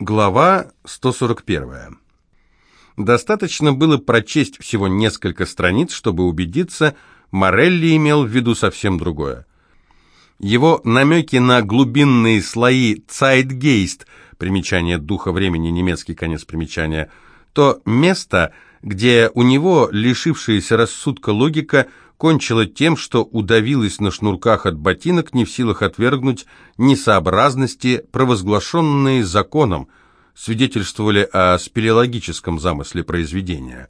Глава 141. Достаточно было прочесть всего несколько страниц, чтобы убедиться, Морелли имел в виду совсем другое. Его намеки на глубинные слои «Zeitgeist» примечание духа времени, немецкий конец примечания, то место, где у него лишившаяся рассудка логика кончила тем, что удавилась на шнурках от ботинок, не в силах отвергнуть несообразности, провозглашенные законом, свидетельствовали о спелеологическом замысле произведения.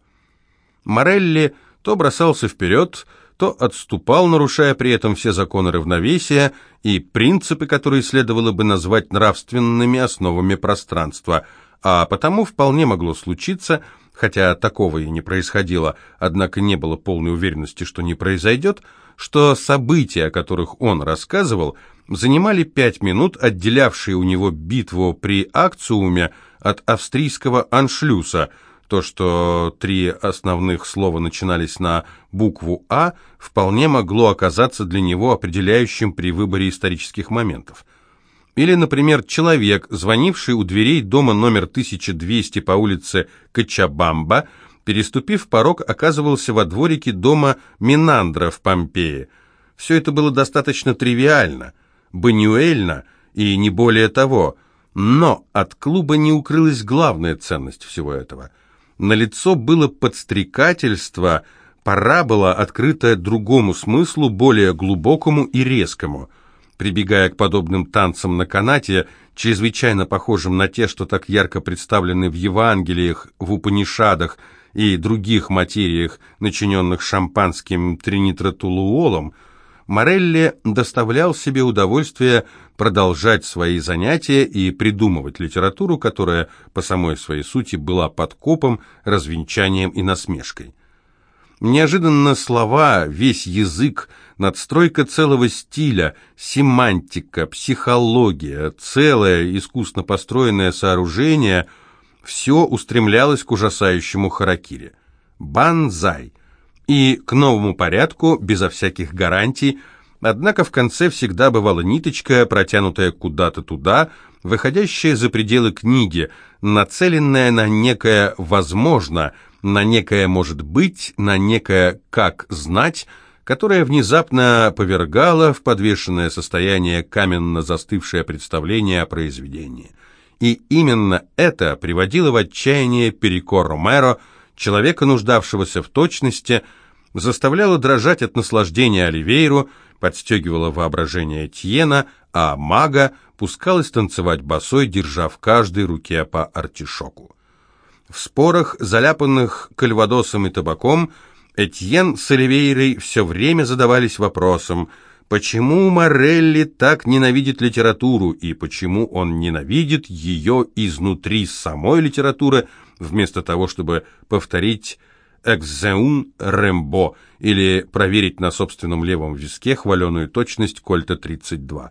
Морелли то бросался вперед, то отступал, нарушая при этом все законы равновесия и принципы, которые следовало бы назвать нравственными основами пространства, а потому вполне могло случиться, хотя такого и не происходило, однако не было полной уверенности, что не произойдет, что события, о которых он рассказывал, занимали пять минут, отделявшие у него битву при акциуме от австрийского аншлюса – то, что три основных слова начинались на букву «А», вполне могло оказаться для него определяющим при выборе исторических моментов. Или, например, человек, звонивший у дверей дома номер 1200 по улице Качабамба, переступив порог, оказывался во дворике дома Минандра в Помпее. Все это было достаточно тривиально, банюэльно и не более того, но от клуба не укрылась главная ценность всего этого – на лицо было подстрекательство, пора была открыта другому смыслу, более глубокому и резкому. Прибегая к подобным танцам на канате, чрезвычайно похожим на те, что так ярко представлены в Евангелиях, в Упанишадах и других материях, начиненных шампанским тринитратулуолом, Морелли доставлял себе удовольствие продолжать свои занятия и придумывать литературу, которая по самой своей сути была подкопом, развенчанием и насмешкой. Неожиданно слова, весь язык, надстройка целого стиля, семантика, психология, целое искусно построенное сооружение – все устремлялось к ужасающему харакире. Банзай – и к новому порядку, безо всяких гарантий, однако в конце всегда бывала ниточка, протянутая куда-то туда, выходящая за пределы книги, нацеленная на некое «возможно», на некое «может быть», на некое «как знать», которая внезапно повергала в подвешенное состояние каменно застывшее представление о произведении. И именно это приводило в отчаяние Перико Ромеро, человека, нуждавшегося в точности, заставляло дрожать от наслаждения Оливейру, подстегивало воображение Тьена, а мага пускалась танцевать босой, держа в каждой руке по артишоку. В спорах, заляпанных кальвадосом и табаком, Этьен с Оливейрой все время задавались вопросом, почему Морелли так ненавидит литературу и почему он ненавидит ее изнутри самой литературы, вместо того, чтобы повторить «Экзеун Рэмбо» или проверить на собственном левом виске хваленую точность Кольта-32.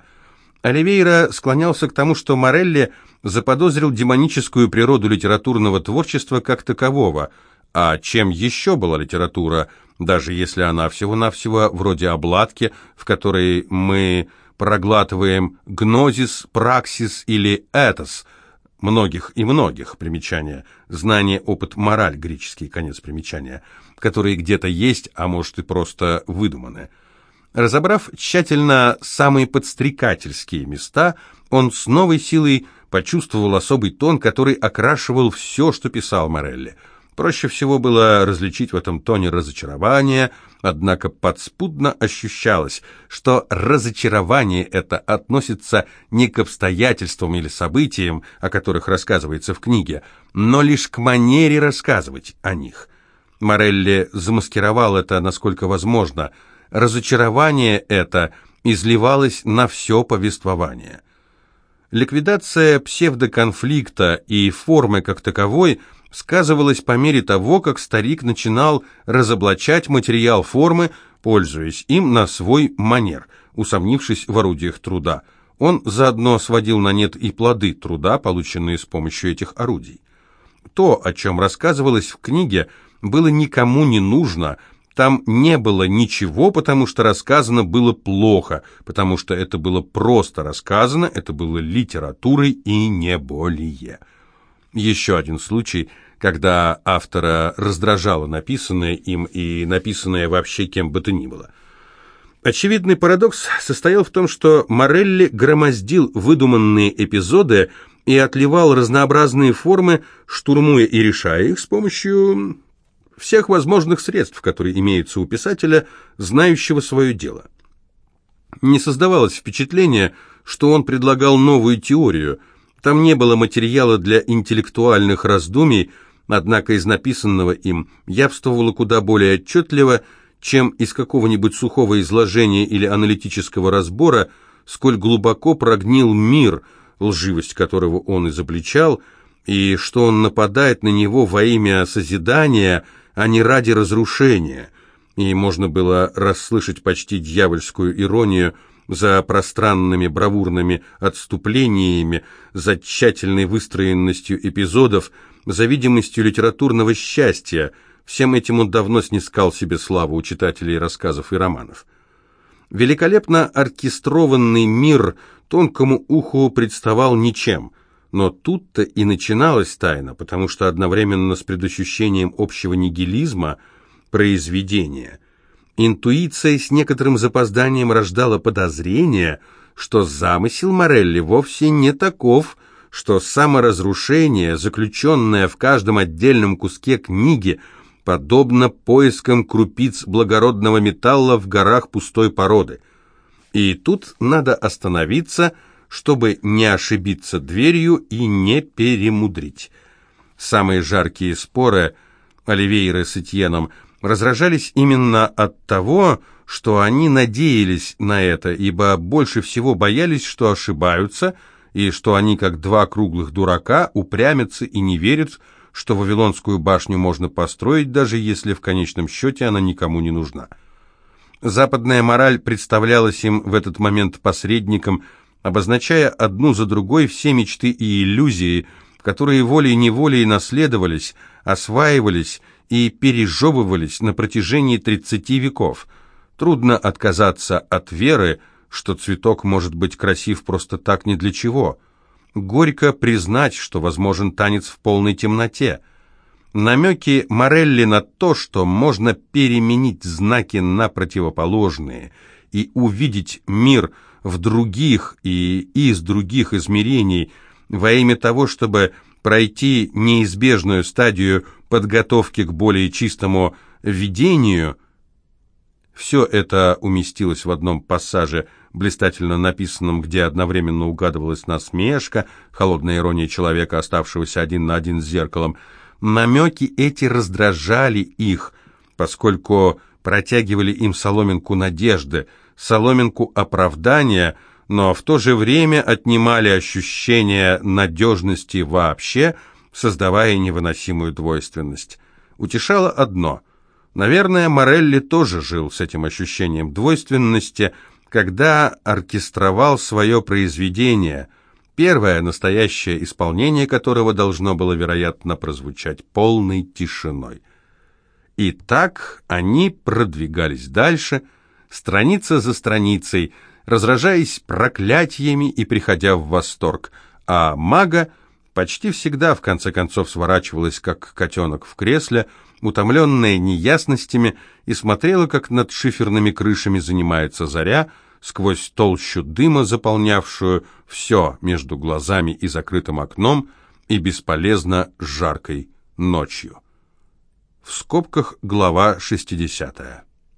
Оливейра склонялся к тому, что Морелли заподозрил демоническую природу литературного творчества как такового, а чем еще была литература, даже если она всего-навсего вроде обладки, в которой мы проглатываем гнозис, праксис или этос – многих и многих, примечания, знание, опыт, мораль, греческий конец примечания, которые где-то есть, а может и просто выдуманы. Разобрав тщательно самые подстрекательские места, он с новой силой почувствовал особый тон, который окрашивал все, что писал Морелли – Проще всего было различить в этом тоне разочарование, однако подспудно ощущалось, что разочарование это относится не к обстоятельствам или событиям, о которых рассказывается в книге, но лишь к манере рассказывать о них. Морелли замаскировал это насколько возможно. Разочарование это изливалось на все повествование. Ликвидация псевдоконфликта и формы как таковой – сказывалось по мере того, как старик начинал разоблачать материал формы, пользуясь им на свой манер, усомнившись в орудиях труда. Он заодно сводил на нет и плоды труда, полученные с помощью этих орудий. То, о чем рассказывалось в книге, было никому не нужно, Там не было ничего, потому что рассказано было плохо, потому что это было просто рассказано, это было литературой и не более. Еще один случай, когда автора раздражало написанное им и написанное вообще кем бы то ни было. Очевидный парадокс состоял в том, что Морелли громоздил выдуманные эпизоды и отливал разнообразные формы, штурмуя и решая их с помощью всех возможных средств, которые имеются у писателя, знающего свое дело. Не создавалось впечатление, что он предлагал новую теорию. Там не было материала для интеллектуальных раздумий, однако из написанного им явствовало куда более отчетливо, чем из какого-нибудь сухого изложения или аналитического разбора, сколь глубоко прогнил мир, лживость которого он изобличал, и что он нападает на него во имя созидания – а не ради разрушения, и можно было расслышать почти дьявольскую иронию за пространными бравурными отступлениями, за тщательной выстроенностью эпизодов, за видимостью литературного счастья. Всем этим он давно снискал себе славу у читателей рассказов и романов. Великолепно оркестрованный мир тонкому уху представал ничем – но тут-то и начиналась тайна, потому что одновременно с предощущением общего нигилизма произведения интуиция с некоторым запозданием рождала подозрение, что замысел Морелли вовсе не таков, что саморазрушение, заключенное в каждом отдельном куске книги, подобно поискам крупиц благородного металла в горах пустой породы. И тут надо остановиться – чтобы не ошибиться дверью и не перемудрить. Самые жаркие споры Оливейры с Этьеном разражались именно от того, что они надеялись на это, ибо больше всего боялись, что ошибаются, и что они, как два круглых дурака, упрямятся и не верят, что Вавилонскую башню можно построить, даже если в конечном счете она никому не нужна. Западная мораль представлялась им в этот момент посредником обозначая одну за другой все мечты и иллюзии, которые волей-неволей наследовались, осваивались и пережевывались на протяжении 30 веков. Трудно отказаться от веры, что цветок может быть красив просто так ни для чего. Горько признать, что возможен танец в полной темноте. Намеки Морелли на то, что можно переменить знаки на противоположные и увидеть мир – в других и из других измерений во имя того, чтобы пройти неизбежную стадию подготовки к более чистому видению, все это уместилось в одном пассаже, блистательно написанном, где одновременно угадывалась насмешка, холодная ирония человека, оставшегося один на один с зеркалом. Намеки эти раздражали их, поскольку протягивали им соломинку надежды, соломинку оправдания, но в то же время отнимали ощущение надежности вообще, создавая невыносимую двойственность. Утешало одно. Наверное, Морелли тоже жил с этим ощущением двойственности, когда оркестровал свое произведение, первое настоящее исполнение которого должно было, вероятно, прозвучать полной тишиной. И так они продвигались дальше – страница за страницей, разражаясь проклятиями и приходя в восторг, а мага почти всегда в конце концов сворачивалась, как котенок в кресле, утомленная неясностями, и смотрела, как над шиферными крышами занимается заря, сквозь толщу дыма, заполнявшую все между глазами и закрытым окном, и бесполезно жаркой ночью. В скобках глава 60.